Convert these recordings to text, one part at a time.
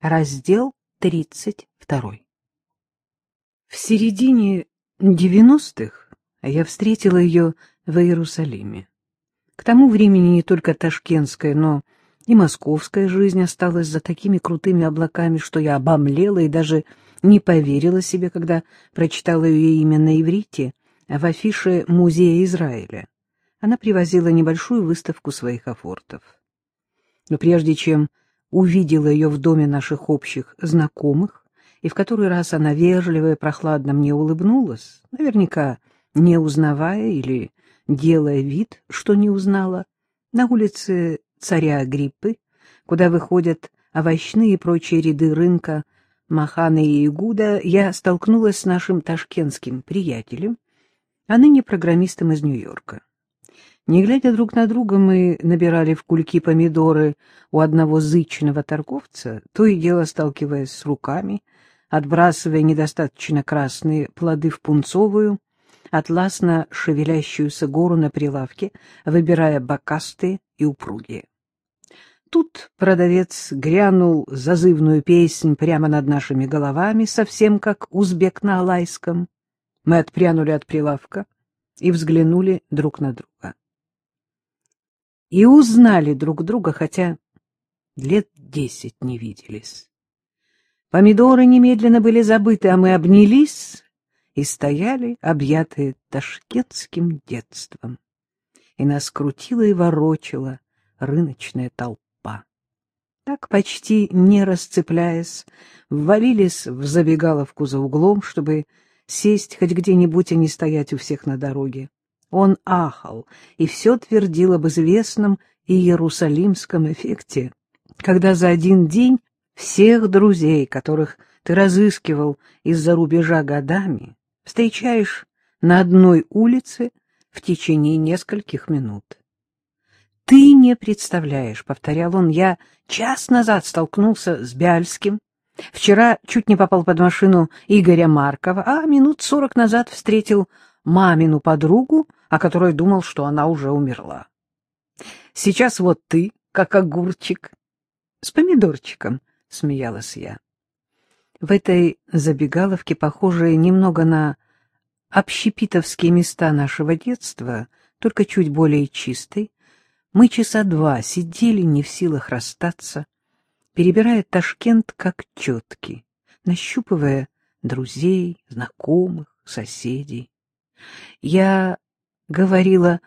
Раздел 32. В середине 90-х я встретила ее в Иерусалиме. К тому времени не только ташкентская, но и московская жизнь осталась за такими крутыми облаками, что я обомлела и даже не поверила себе, когда прочитала ее имя на иврите в афише Музея Израиля. Она привозила небольшую выставку своих афортов. Но прежде чем увидела ее в доме наших общих знакомых, и в который раз она вежливо и прохладно мне улыбнулась, наверняка не узнавая или делая вид, что не узнала, на улице царя Агриппы, куда выходят овощные и прочие ряды рынка Махана и Игуда, я столкнулась с нашим ташкентским приятелем, а ныне программистом из Нью-Йорка. Не глядя друг на друга, мы набирали в кульки помидоры у одного зычного торговца, то и дело сталкиваясь с руками, отбрасывая недостаточно красные плоды в пунцовую, атласно шевелящуюся гору на прилавке, выбирая бокастые и упругие. Тут продавец грянул зазывную песнь прямо над нашими головами, совсем как узбек на алайском. Мы отпрянули от прилавка и взглянули друг на друга и узнали друг друга, хотя лет десять не виделись. Помидоры немедленно были забыты, а мы обнялись и стояли, объятые ташкентским детством. И нас крутила и ворочала рыночная толпа. Так, почти не расцепляясь, ввалились в забегаловку за углом, чтобы сесть хоть где-нибудь, а не стоять у всех на дороге. Он ахал и все твердил об известном иерусалимском эффекте, когда за один день всех друзей, которых ты разыскивал из-за рубежа годами, встречаешь на одной улице в течение нескольких минут. «Ты не представляешь», — повторял он, — «я час назад столкнулся с Бяльским, вчера чуть не попал под машину Игоря Маркова, а минут сорок назад встретил мамину подругу, о которой думал, что она уже умерла. Сейчас вот ты, как огурчик, с помидорчиком, — смеялась я. В этой забегаловке, похожей немного на общепитовские места нашего детства, только чуть более чистой, мы часа два сидели не в силах расстаться, перебирая Ташкент как четки, нащупывая друзей, знакомых, соседей. Я говорила,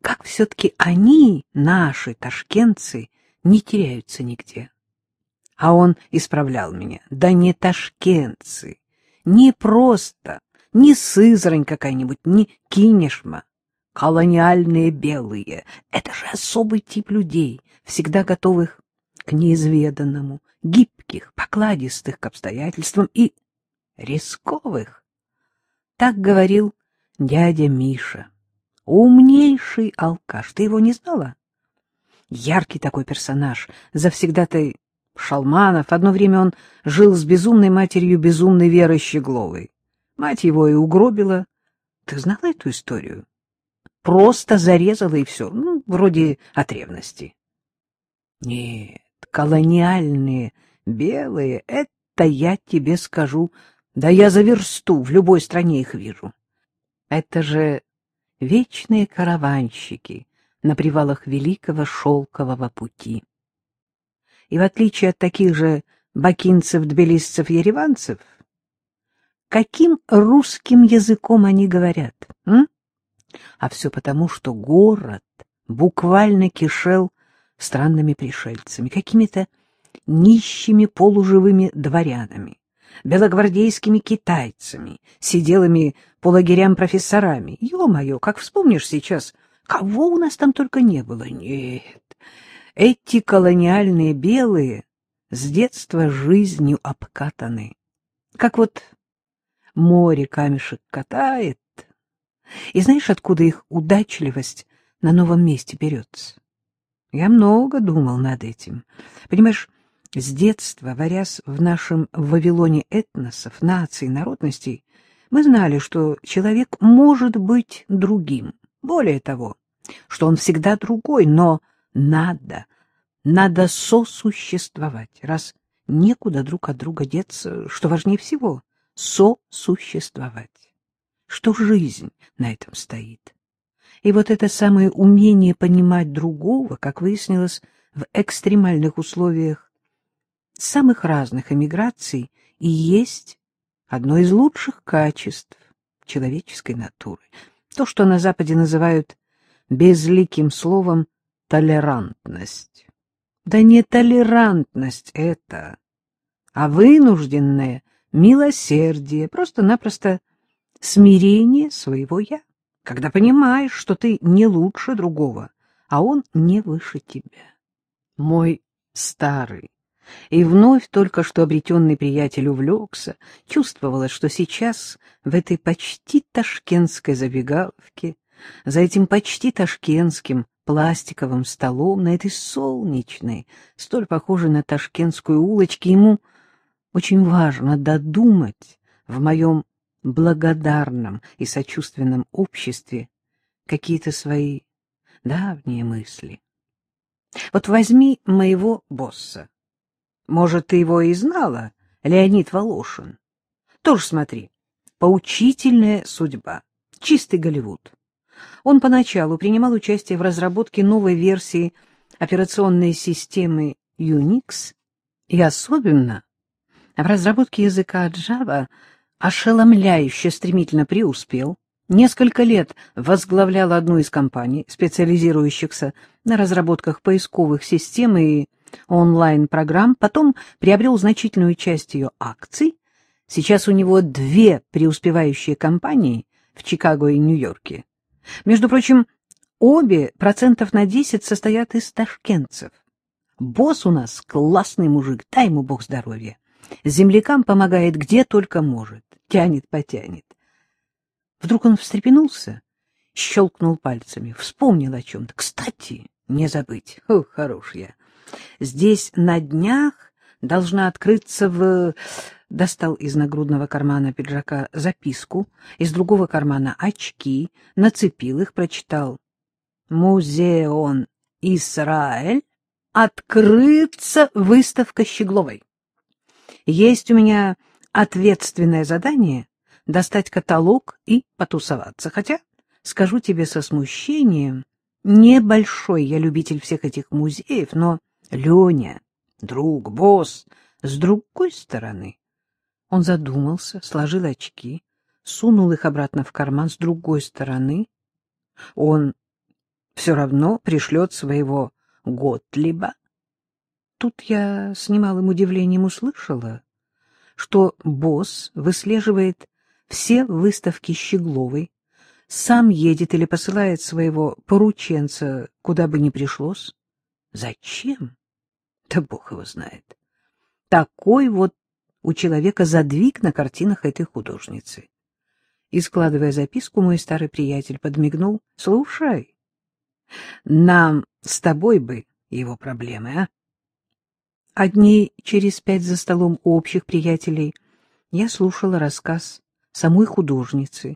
как все-таки они, наши ташкентцы, не теряются нигде. А он исправлял меня. Да не ташкентцы, не просто, не Сызрань какая-нибудь, не Кинешма. Колониальные белые — это же особый тип людей, всегда готовых к неизведанному, гибких, покладистых к обстоятельствам и рисковых. Так говорил дядя Миша. Умнейший алкаш. Ты его не знала? Яркий такой персонаж. Завсегда-то Шалманов. Одно время он жил с безумной матерью безумной Верой Щегловой. Мать его и угробила. Ты знала эту историю? Просто зарезала и все. Ну, вроде от ревности. Нет, колониальные белые — это я тебе скажу. Да я за версту в любой стране их вижу. Это же вечные караванщики на привалах великого шелкового пути. И в отличие от таких же бакинцев, тбилисцев, ереванцев, каким русским языком они говорят? М? А все потому, что город буквально кишел странными пришельцами, какими-то нищими полуживыми дворянами, белогвардейскими китайцами, сиделыми по лагерям профессорами. Ё-моё, как вспомнишь сейчас, кого у нас там только не было. Нет, эти колониальные белые с детства жизнью обкатаны. Как вот море камешек катает. И знаешь, откуда их удачливость на новом месте берется? Я много думал над этим. Понимаешь, с детства, варясь в нашем Вавилоне этносов, наций, народностей, мы знали, что человек может быть другим. Более того, что он всегда другой, но надо, надо сосуществовать. Раз некуда друг от друга деться, что важнее всего — сосуществовать, что жизнь на этом стоит. И вот это самое умение понимать другого, как выяснилось, в экстремальных условиях самых разных эмиграций и есть одно из лучших качеств человеческой натуры. То, что на Западе называют безликим словом толерантность. Да не толерантность это, а вынужденное милосердие, просто-напросто смирение своего «я», когда понимаешь, что ты не лучше другого, а он не выше тебя. Мой старый и вновь только что обретенный приятель увлекся, чувствовалось, что сейчас в этой почти ташкентской забегаловке, за этим почти ташкентским пластиковым столом, на этой солнечной, столь похожей на ташкентскую улочке, ему очень важно додумать в моем благодарном и сочувственном обществе какие-то свои давние мысли. Вот возьми моего босса. Может, ты его и знала, Леонид Волошин. Тоже смотри, поучительная судьба, чистый Голливуд. Он поначалу принимал участие в разработке новой версии операционной системы Unix и особенно в разработке языка Java ошеломляюще стремительно преуспел, несколько лет возглавлял одну из компаний, специализирующихся на разработках поисковых систем и онлайн-программ, потом приобрел значительную часть ее акций. Сейчас у него две преуспевающие компании в Чикаго и Нью-Йорке. Между прочим, обе процентов на десять состоят из ташкентцев. Босс у нас классный мужик, дай ему бог здоровья. Землякам помогает где только может, тянет-потянет. Вдруг он встрепенулся, щелкнул пальцами, вспомнил о чем-то. Кстати, не забыть. О, хорош я. Здесь на днях должна открыться в... Достал из нагрудного кармана пиджака записку, из другого кармана очки, нацепил их, прочитал. Музеон Израиль открыться выставка Щегловой. Есть у меня ответственное задание достать каталог и потусоваться. Хотя, скажу тебе со смущением, небольшой я любитель всех этих музеев, но Леня, друг, босс, с другой стороны. Он задумался, сложил очки, сунул их обратно в карман с другой стороны. Он все равно пришлет своего Готлиба. Тут я с немалым удивлением услышала, что босс выслеживает все выставки Щегловой, сам едет или посылает своего порученца, куда бы ни пришлось. Зачем? Да бог его знает. Такой вот у человека задвиг на картинах этой художницы. И, складывая записку, мой старый приятель подмигнул. — Слушай, нам с тобой бы его проблемы, а? Дней через пять за столом у общих приятелей я слушала рассказ самой художницы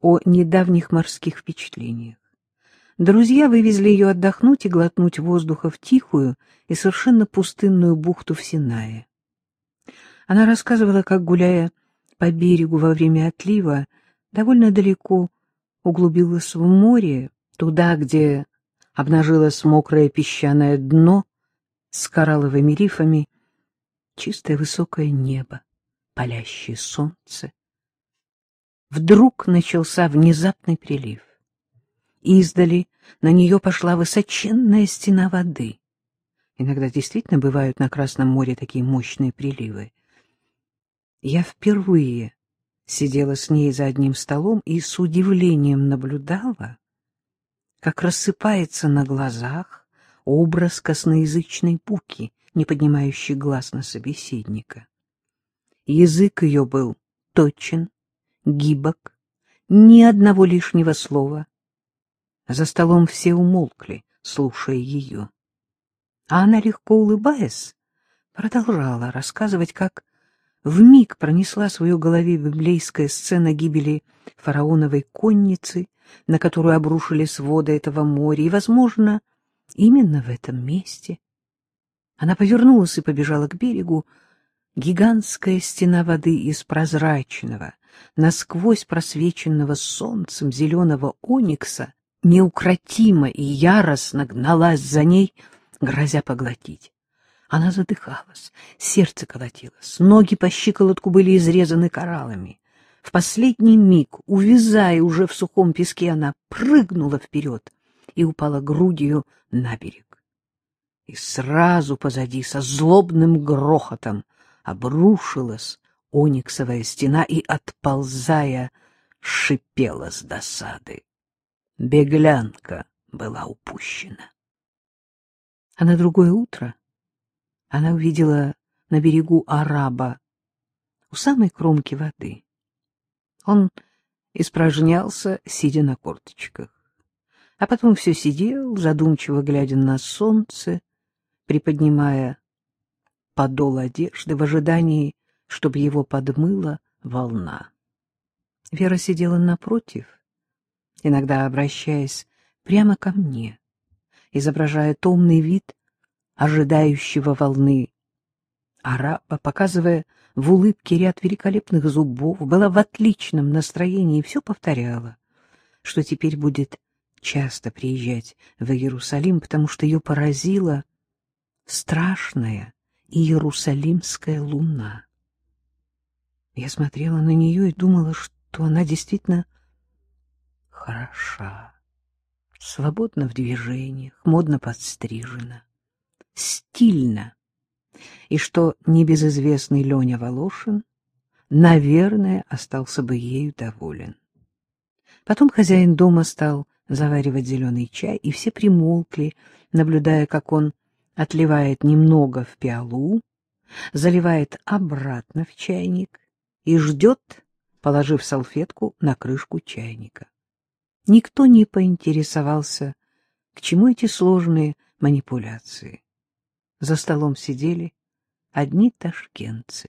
о недавних морских впечатлениях. Друзья вывезли ее отдохнуть и глотнуть воздуха в тихую и совершенно пустынную бухту в Синае. Она рассказывала, как, гуляя по берегу во время отлива, довольно далеко углубилась в море, туда, где обнажилось мокрое песчаное дно с коралловыми рифами, чистое высокое небо, палящее солнце. Вдруг начался внезапный прилив. Издали на нее пошла высоченная стена воды. Иногда действительно бывают на Красном море такие мощные приливы. Я впервые сидела с ней за одним столом и с удивлением наблюдала, как рассыпается на глазах образ косноязычной буки, не поднимающей глаз на собеседника. Язык ее был точен, гибок, ни одного лишнего слова. За столом все умолкли, слушая ее. А она, легко улыбаясь, продолжала рассказывать, как вмиг пронесла в свою голове библейская сцена гибели фараоновой конницы, на которую обрушились воды этого моря, и, возможно, именно в этом месте Она повернулась и побежала к берегу. Гигантская стена воды из прозрачного, насквозь просвеченного солнцем зеленого оникса неукротимо и яростно гналась за ней, грозя поглотить. Она задыхалась, сердце колотилось, ноги по щиколотку были изрезаны кораллами. В последний миг, увязая уже в сухом песке, она прыгнула вперед и упала грудью на берег. И сразу позади со злобным грохотом обрушилась ониксовая стена и, отползая, шипела с досады. Беглянка была упущена. А на другое утро она увидела на берегу араба у самой кромки воды. Он испражнялся, сидя на корточках, а потом все сидел, задумчиво глядя на солнце, приподнимая подол одежды в ожидании, чтобы его подмыла волна. Вера сидела напротив, иногда обращаясь прямо ко мне, изображая томный вид ожидающего волны. Араба, показывая в улыбке ряд великолепных зубов, была в отличном настроении и все повторяла, что теперь будет часто приезжать в Иерусалим, потому что ее поразила страшная иерусалимская луна. Я смотрела на нее и думала, что она действительно хороша, свободна в движениях, модно подстрижена стильно, и что небезызвестный Леня Волошин, наверное, остался бы ею доволен. Потом хозяин дома стал заваривать зеленый чай, и все примолкли, наблюдая, как он отливает немного в пиалу, заливает обратно в чайник и ждет, положив салфетку на крышку чайника. Никто не поинтересовался, к чему эти сложные манипуляции. За столом сидели одни ташкентцы.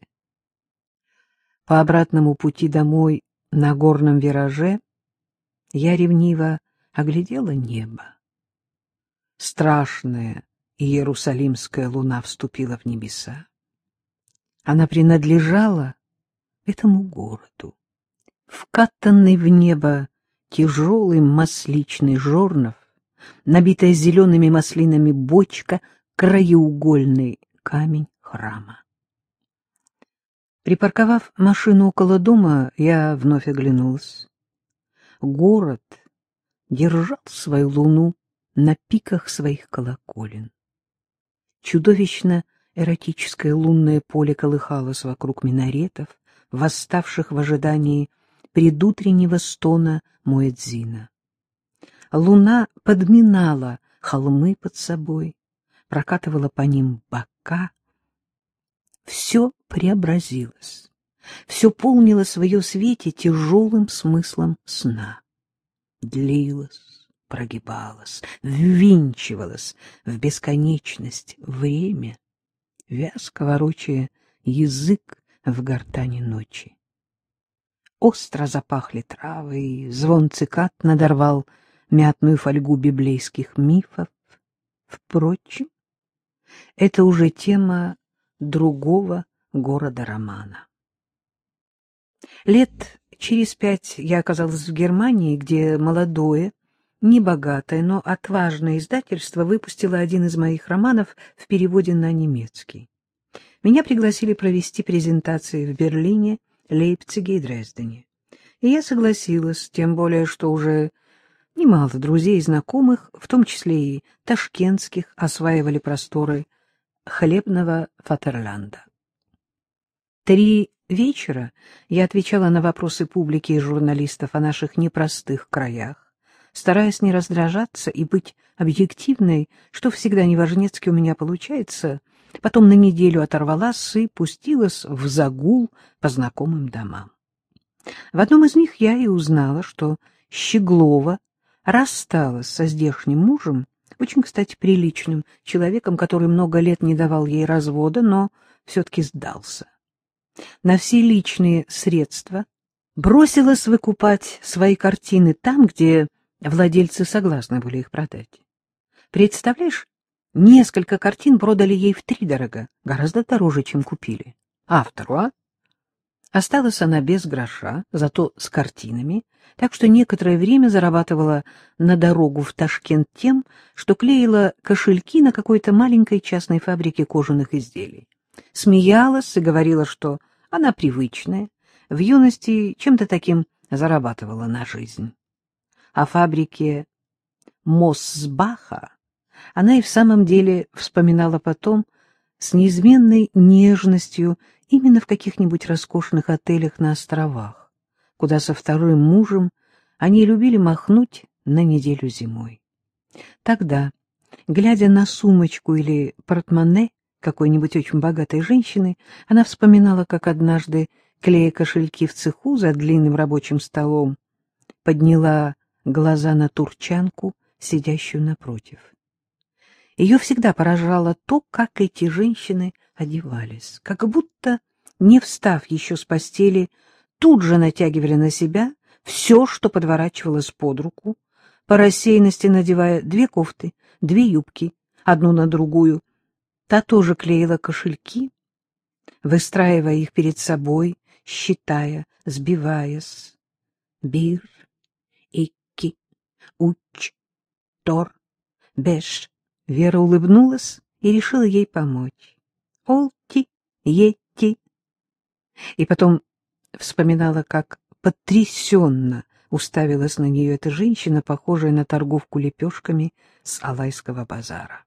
По обратному пути домой на горном вираже я ревниво оглядела небо. Страшная иерусалимская луна вступила в небеса. Она принадлежала этому городу. Вкатанный в небо тяжелый масличный жорнов, набитая зелеными маслинами бочка — краеугольный камень храма. Припарковав машину около дома, я вновь оглянулась. Город держал свою луну на пиках своих колоколен. Чудовищно эротическое лунное поле колыхалось вокруг минаретов, восставших в ожидании предутреннего стона Муэдзина. Луна подминала холмы под собой, прокатывала по ним бока. Все преобразилось, все полнило свое свете тяжелым смыслом сна. Длилось, прогибалось, ввинчивалось в бесконечность время, вязко ворочая язык в гортани ночи. Остро запахли травы, и звон цикад надорвал мятную фольгу библейских мифов. Впрочем, это уже тема другого города-романа. Лет через пять я оказалась в Германии, где молодое, небогатое, но отважное издательство выпустило один из моих романов в переводе на немецкий. Меня пригласили провести презентации в Берлине, Лейпциге и Дрездене. И я согласилась, тем более, что уже немало друзей и знакомых, в том числе и ташкентских, осваивали просторы хлебного Фатерланда. Три вечера я отвечала на вопросы публики и журналистов о наших непростых краях, стараясь не раздражаться и быть объективной, что всегда неважнецки у меня получается, потом на неделю оторвалась и пустилась в загул по знакомым домам. В одном из них я и узнала, что Щеглова рассталась со здешним мужем очень, кстати, приличным человеком, который много лет не давал ей развода, но все-таки сдался. На все личные средства бросилась выкупать свои картины там, где владельцы согласны были их продать. Представляешь, Несколько картин продали ей втридорога, гораздо дороже, чем купили. Автору, а? Осталась она без гроша, зато с картинами, так что некоторое время зарабатывала на дорогу в Ташкент тем, что клеила кошельки на какой-то маленькой частной фабрике кожаных изделий. Смеялась и говорила, что она привычная, в юности чем-то таким зарабатывала на жизнь. О фабрике Мосбаха она и в самом деле вспоминала потом с неизменной нежностью именно в каких-нибудь роскошных отелях на островах, куда со вторым мужем они любили махнуть на неделю зимой. Тогда, глядя на сумочку или портмоне какой-нибудь очень богатой женщины, она вспоминала, как однажды, клея кошельки в цеху за длинным рабочим столом, подняла глаза на турчанку, сидящую напротив. Ее всегда поражало то, как эти женщины одевались, как будто, не встав еще с постели, тут же натягивали на себя все, что подворачивалось под руку, по рассеянности надевая две кофты, две юбки, одну на другую. Та тоже клеила кошельки, выстраивая их перед собой, считая, сбиваясь. Бир, икки, уч, тор, беш, Вера улыбнулась и решила ей помочь. Олти, етти. И потом вспоминала, как потрясенно уставилась на нее эта женщина, похожая на торговку лепешками с Алайского базара.